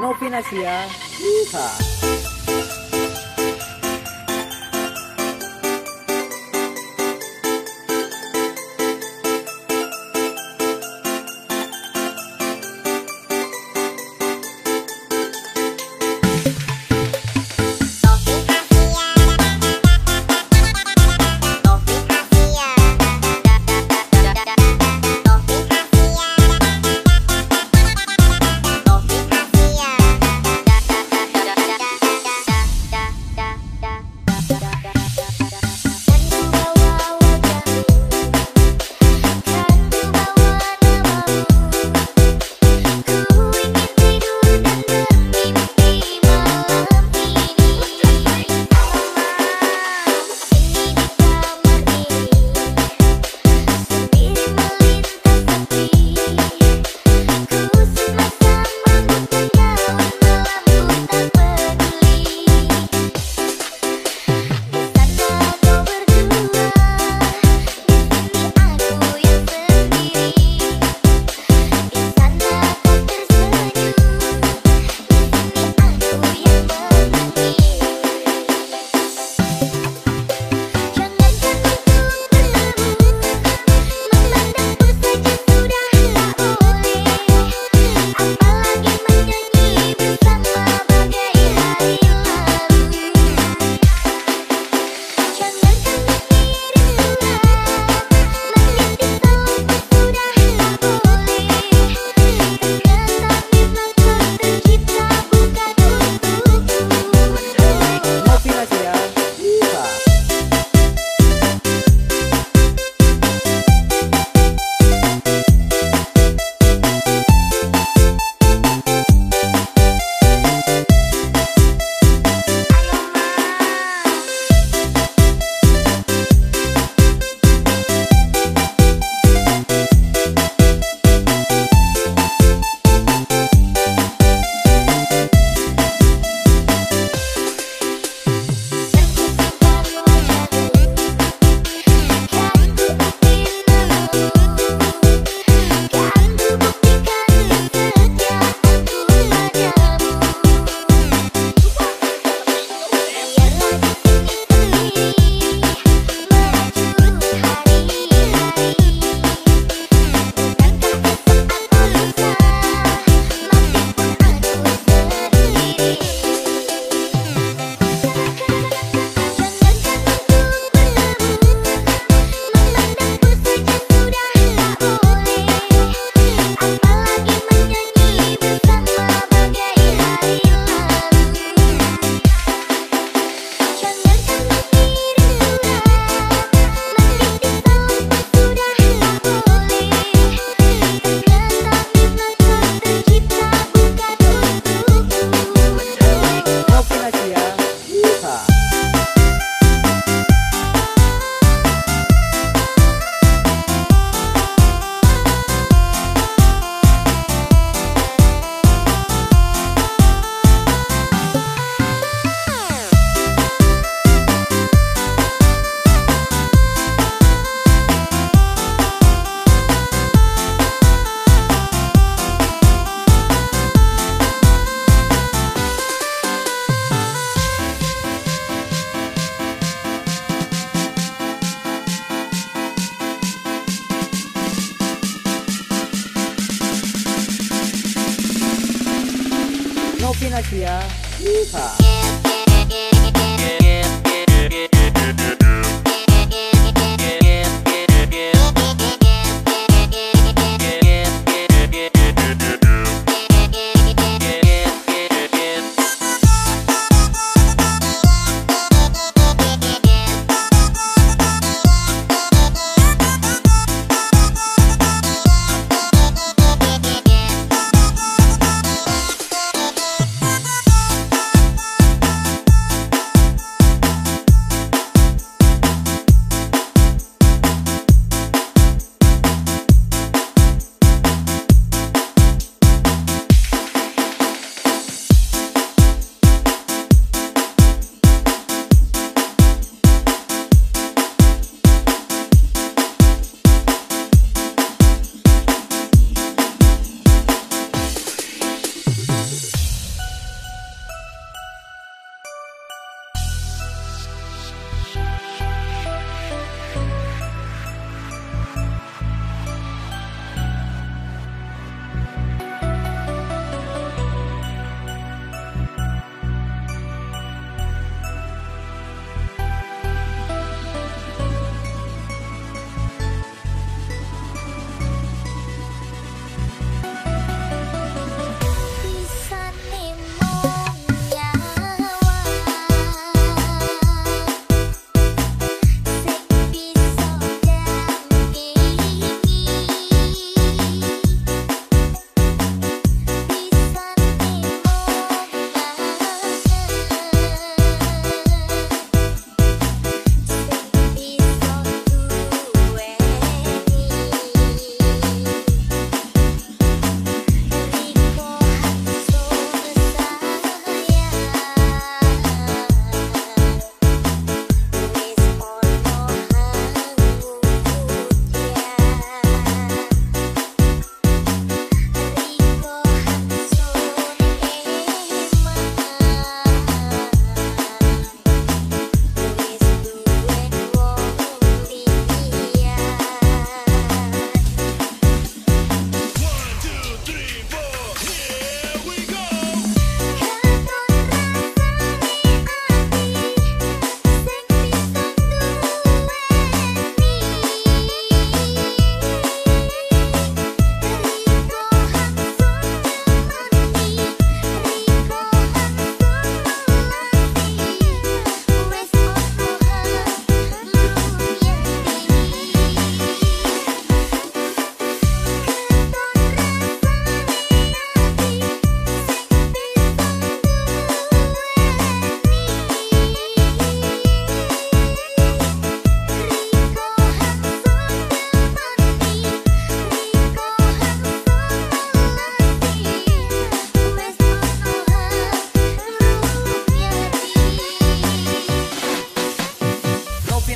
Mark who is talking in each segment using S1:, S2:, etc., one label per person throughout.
S1: Novinasia. Yeehaw.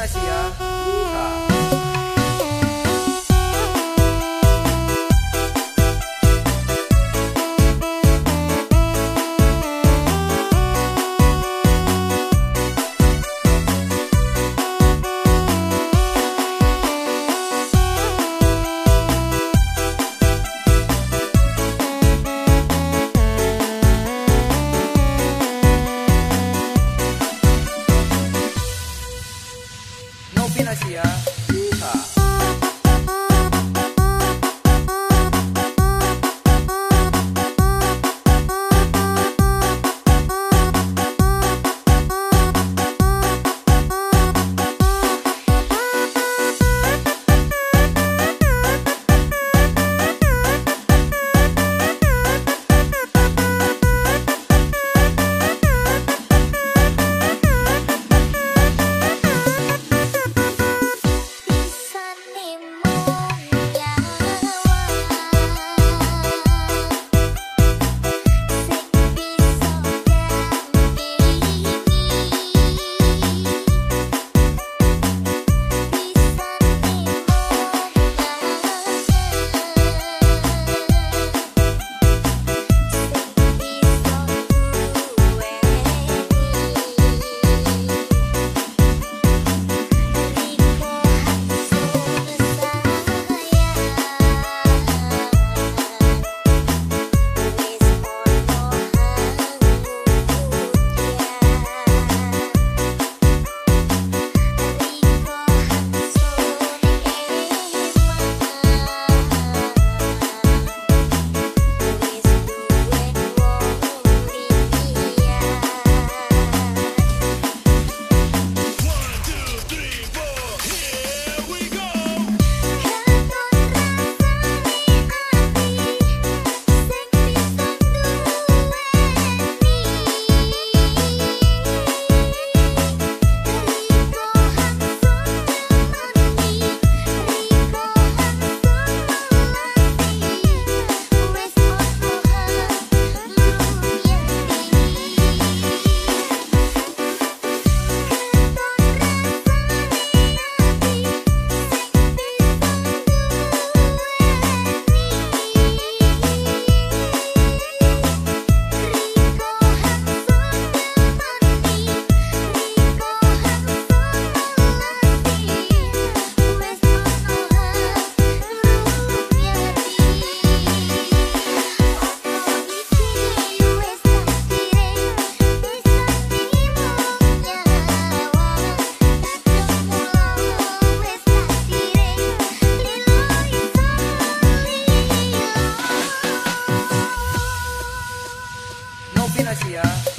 S1: 那些啊。 야.